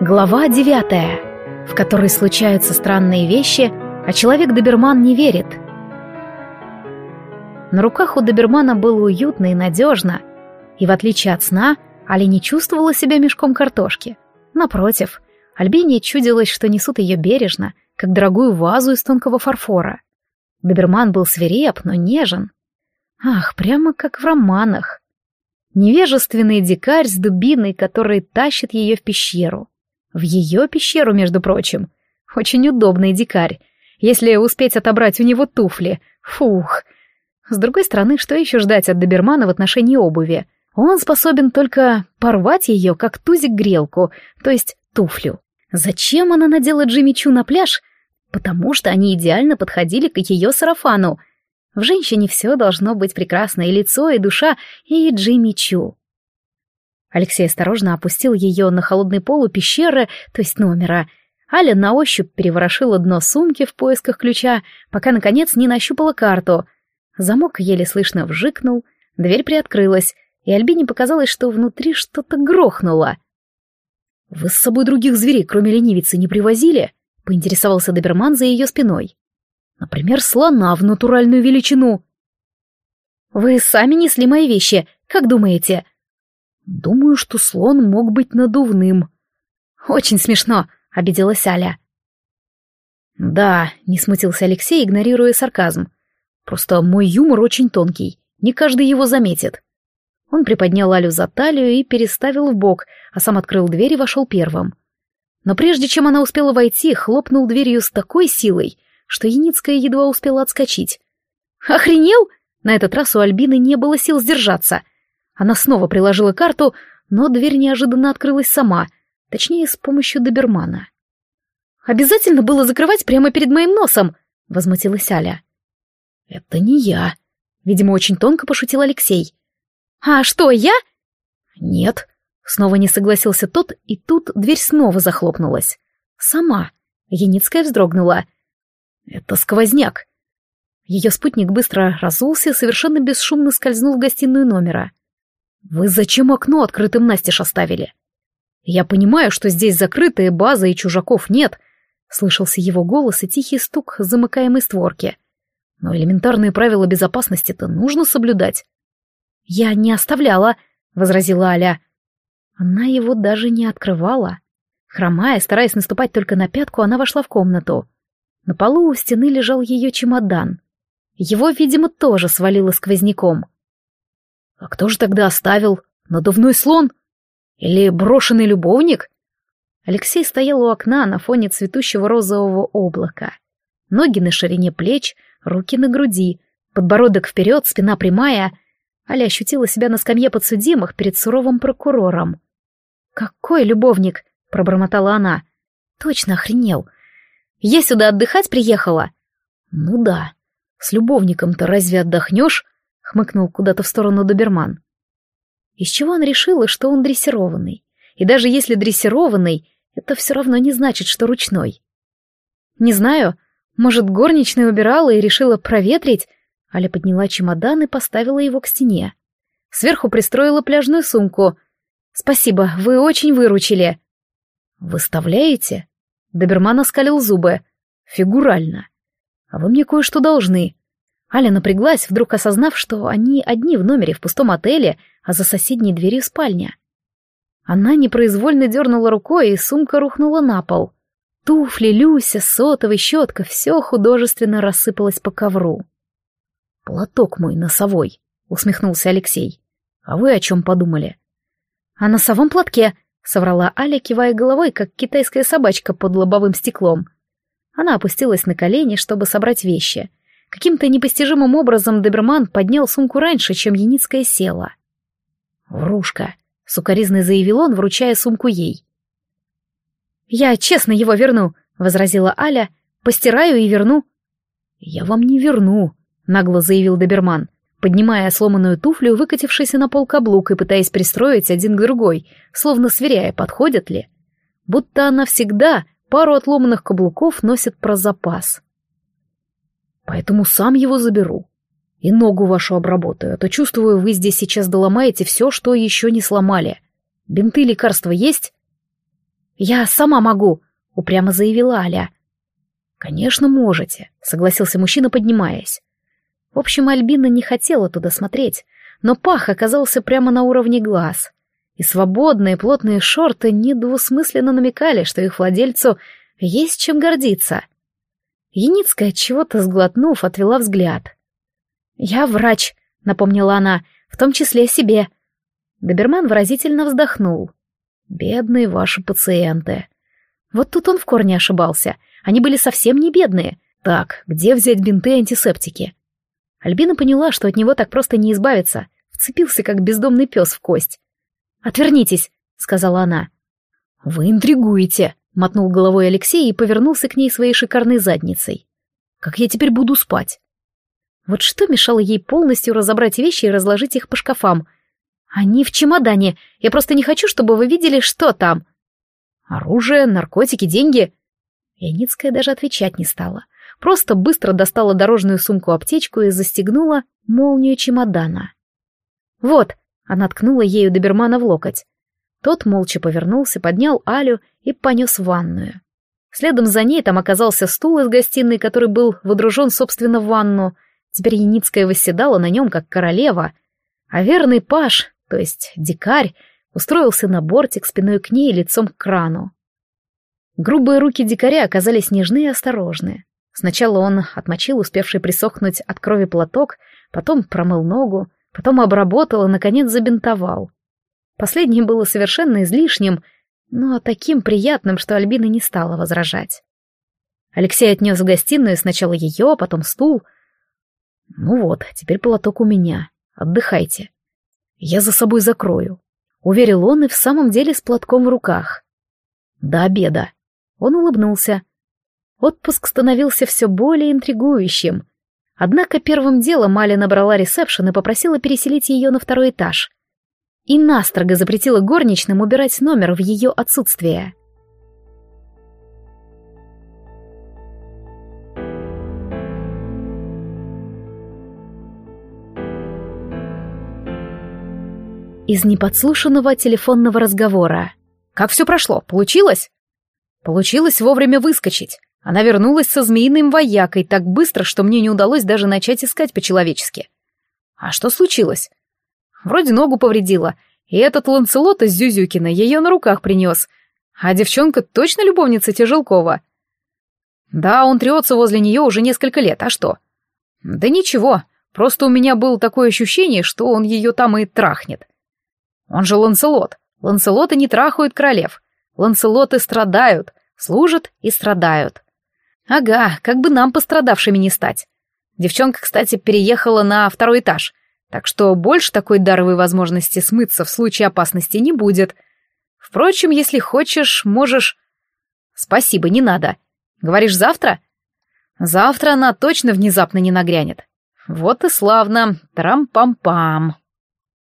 Глава девятая, в которой случаются странные вещи, а человек-доберман не верит. На руках у добермана было уютно и надежно, и в отличие от сна, Али не чувствовала себя мешком картошки. Напротив, Альбине чудилось, что несут ее бережно, как дорогую вазу из тонкого фарфора. Доберман был свиреп, но нежен. Ах, прямо как в романах. Невежественный дикарь с дубиной, который тащит ее в пещеру. В ее пещеру, между прочим. Очень удобный дикарь. Если успеть отобрать у него туфли. Фух. С другой стороны, что еще ждать от добермана в отношении обуви? Он способен только порвать ее, как тузик грелку, то есть туфлю. Зачем она надела Джимми на пляж? Потому что они идеально подходили к ее сарафану. В женщине все должно быть прекрасно, и лицо, и душа, и Джимми Чу. Алексей осторожно опустил ее на холодный пол у пещеры, то есть номера. Аля на ощупь переворошила дно сумки в поисках ключа, пока, наконец, не нащупала карту. Замок еле слышно вжикнул, дверь приоткрылась, и Альбине показалось, что внутри что-то грохнуло. «Вы с собой других зверей, кроме ленивицы, не привозили?» — поинтересовался доберман за ее спиной. «Например, слона в натуральную величину». «Вы сами несли мои вещи, как думаете?» Думаю, что слон мог быть надувным. Очень смешно, обиделась Аля. Да, не смутился Алексей, игнорируя сарказм. Просто мой юмор очень тонкий, не каждый его заметит. Он приподнял Алю за талию и переставил в бок, а сам открыл дверь и вошел первым. Но прежде чем она успела войти, хлопнул дверью с такой силой, что Яницкая едва успела отскочить. «Охренел?» На этот раз у Альбины не было сил сдержаться. Она снова приложила карту, но дверь неожиданно открылась сама, точнее, с помощью добермана. «Обязательно было закрывать прямо перед моим носом!» — возмутилась Аля. «Это не я», — видимо, очень тонко пошутил Алексей. «А что, я?» «Нет», — снова не согласился тот, и тут дверь снова захлопнулась. «Сама». Яницкая вздрогнула. «Это сквозняк». Ее спутник быстро разулся, совершенно бесшумно скользнул в гостиную номера. «Вы зачем окно открытым настежь оставили?» «Я понимаю, что здесь закрытая база и чужаков нет», — слышался его голос и тихий стук замыкаемой створки. «Но элементарные правила безопасности-то нужно соблюдать». «Я не оставляла», — возразила Аля. Она его даже не открывала. Хромая, стараясь наступать только на пятку, она вошла в комнату. На полу у стены лежал ее чемодан. Его, видимо, тоже свалило сквозняком. А кто же тогда оставил? Надувной слон? Или брошенный любовник? Алексей стоял у окна на фоне цветущего розового облака. Ноги на ширине плеч, руки на груди, подбородок вперед, спина прямая. Аля ощутила себя на скамье подсудимых перед суровым прокурором. «Какой любовник?» — пробормотала она. «Точно охренел. Я сюда отдыхать приехала?» «Ну да. С любовником-то разве отдохнешь?» Хмыкнул куда-то в сторону доберман. Из чего он решила, что он дрессированный? И даже если дрессированный, это все равно не значит, что ручной. Не знаю, может, горничная убирала и решила проветрить? Аля подняла чемодан и поставила его к стене. Сверху пристроила пляжную сумку. «Спасибо, вы очень выручили». «Выставляете?» Доберман оскалил зубы. «Фигурально. А вы мне кое-что должны. Аля напряглась, вдруг осознав, что они одни в номере в пустом отеле, а за соседней дверью спальня. Она непроизвольно дернула рукой, и сумка рухнула на пол. Туфли, Люся, сотовый, щетка — все художественно рассыпалось по ковру. «Платок мой носовой», — усмехнулся Алексей. «А вы о чем подумали?» «О носовом платке», — соврала Аля, кивая головой, как китайская собачка под лобовым стеклом. Она опустилась на колени, чтобы собрать вещи — Каким-то непостижимым образом Доберман поднял сумку раньше, чем Яницкая села. «Врушка», — сукоризно заявил он, вручая сумку ей. «Я честно его верну», — возразила Аля. «Постираю и верну». «Я вам не верну», — нагло заявил Доберман, поднимая сломанную туфлю, выкатившийся на пол каблук и пытаясь пристроить один к другой, словно сверяя, подходят ли. Будто она всегда пару отломанных каблуков носит про запас поэтому сам его заберу. И ногу вашу обработаю, а то чувствую, вы здесь сейчас доломаете все, что еще не сломали. Бинты лекарства есть? «Я сама могу», — упрямо заявила Аля. «Конечно, можете», — согласился мужчина, поднимаясь. В общем, Альбина не хотела туда смотреть, но пах оказался прямо на уровне глаз. И свободные плотные шорты недвусмысленно намекали, что их владельцу есть чем гордиться. Яницкая, чего-то сглотнув, отвела взгляд. «Я врач», — напомнила она, — «в том числе себе». Доберман выразительно вздохнул. «Бедные ваши пациенты». Вот тут он в корне ошибался. Они были совсем не бедные. Так, где взять бинты и антисептики? Альбина поняла, что от него так просто не избавиться. Вцепился, как бездомный пес в кость. «Отвернитесь», — сказала она. «Вы интригуете», — мотнул головой Алексей и повернулся к ней своей шикарной задницей. «Как я теперь буду спать?» Вот что мешало ей полностью разобрать вещи и разложить их по шкафам? «Они в чемодане. Я просто не хочу, чтобы вы видели, что там». «Оружие, наркотики, деньги?» Яницкая даже отвечать не стала. Просто быстро достала дорожную сумку-аптечку и застегнула молнию чемодана. «Вот», — она ткнула ею добермана в локоть. Тот молча повернулся, поднял Алю и понес в ванную. Следом за ней там оказался стул из гостиной, который был водружен, собственно, в ванну. Теперь Яницкая восседала на нем, как королева. А верный паш, то есть дикарь, устроился на бортик спиной к ней и лицом к крану. Грубые руки дикаря оказались нежны и осторожны. Сначала он отмочил успевший присохнуть от крови платок, потом промыл ногу, потом обработал и, наконец, забинтовал. Последнее было совершенно излишним, но таким приятным, что Альбина не стала возражать. Алексей отнес в гостиную сначала ее, потом стул. «Ну вот, теперь платок у меня. Отдыхайте. Я за собой закрою», — уверил он и в самом деле с платком в руках. «До обеда». Он улыбнулся. Отпуск становился все более интригующим. Однако первым делом Маля набрала ресепшн и попросила переселить ее на второй этаж и настрого запретила горничным убирать номер в ее отсутствие. Из неподслушанного телефонного разговора. «Как все прошло? Получилось?» «Получилось вовремя выскочить. Она вернулась со змеиным воякой так быстро, что мне не удалось даже начать искать по-человечески. А что случилось? Вроде ногу повредила, и этот Ланцелот из Зюзюкина ее на руках принес. А девчонка точно любовница Тяжелкова? Да, он трется возле нее уже несколько лет, а что? Да ничего, просто у меня было такое ощущение, что он ее там и трахнет. Он же Ланцелот. Ланцелоты не трахают королев. Ланцелоты страдают, служат и страдают. Ага, как бы нам пострадавшими не стать. Девчонка, кстати, переехала на второй этаж, так что больше такой даровой возможности смыться в случае опасности не будет. Впрочем, если хочешь, можешь... Спасибо, не надо. Говоришь, завтра? Завтра она точно внезапно не нагрянет. Вот и славно. Трам-пам-пам.